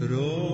Robi,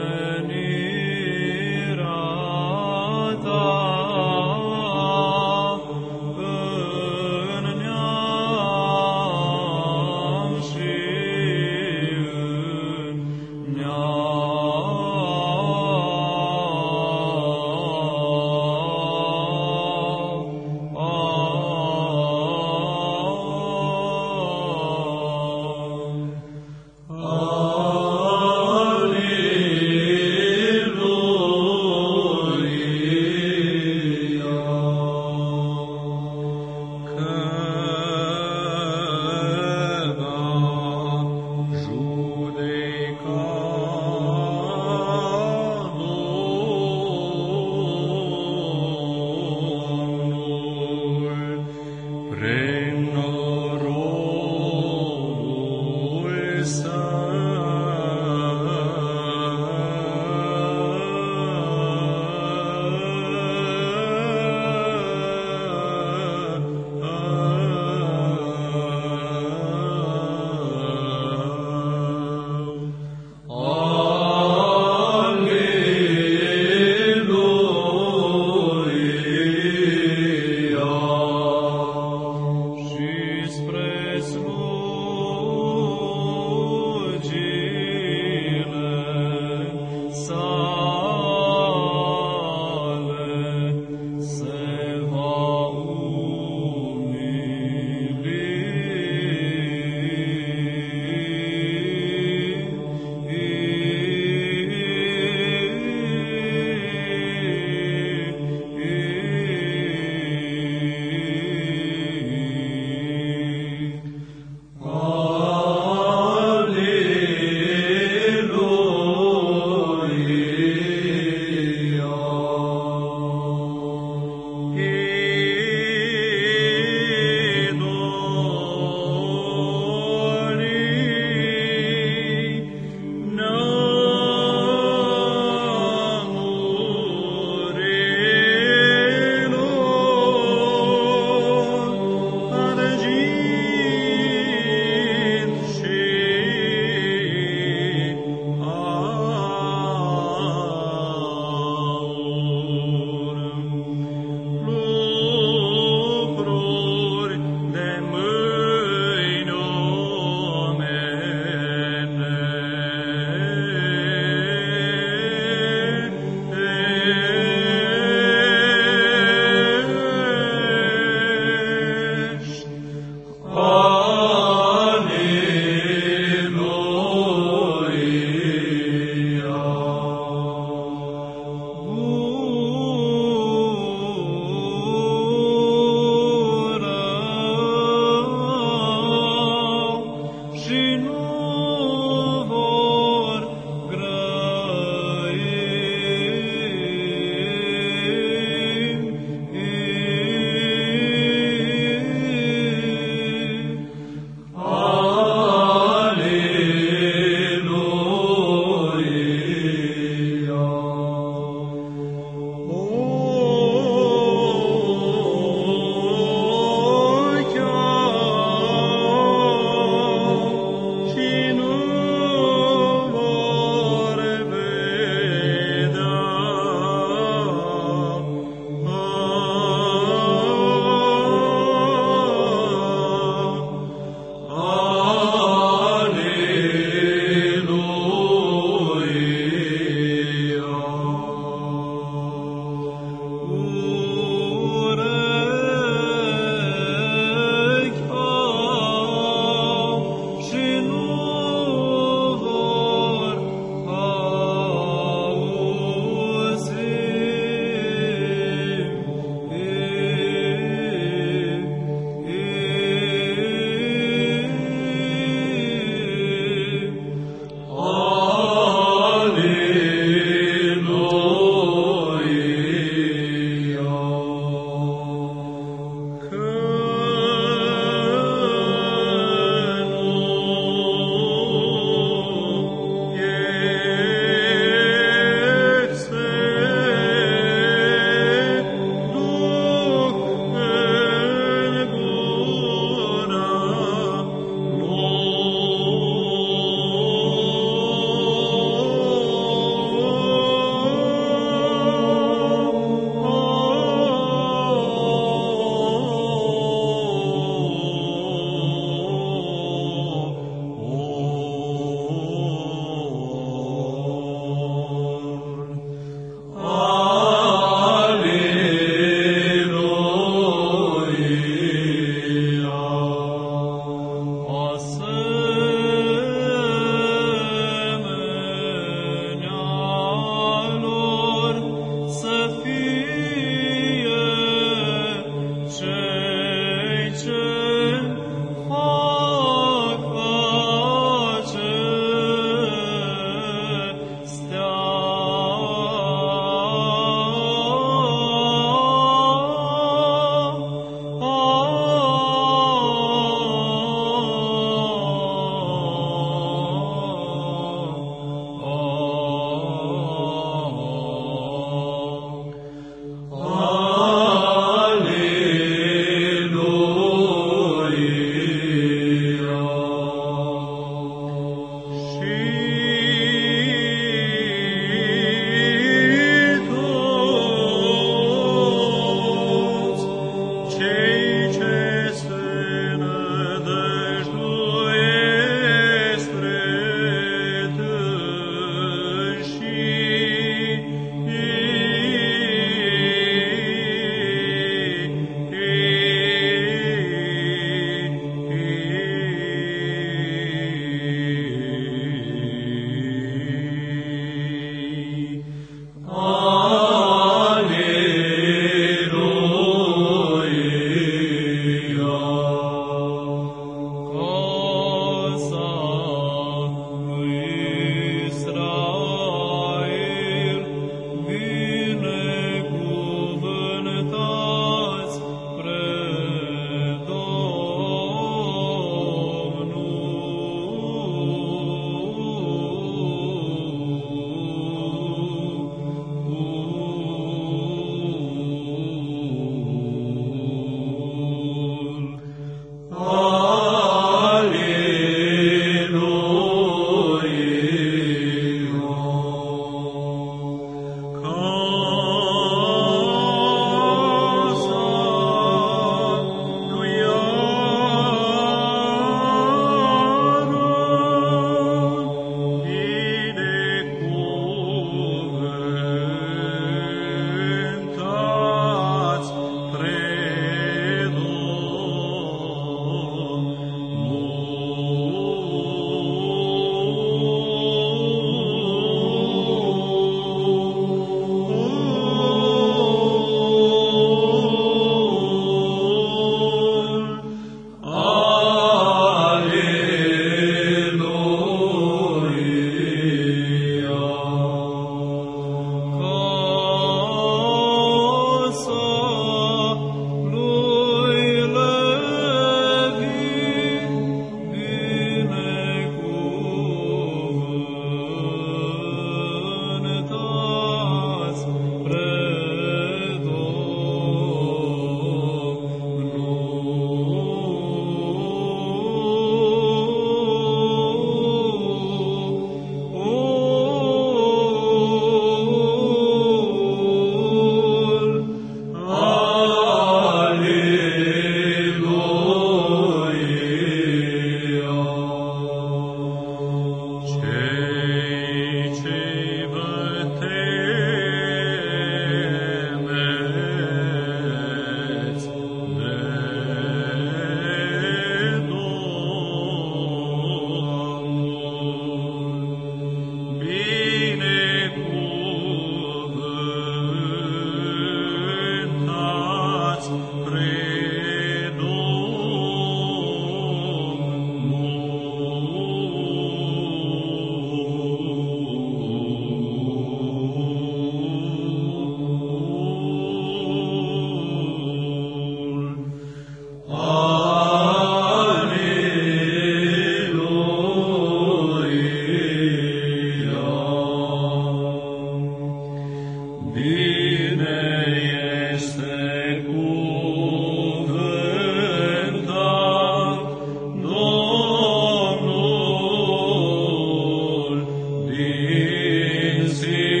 see.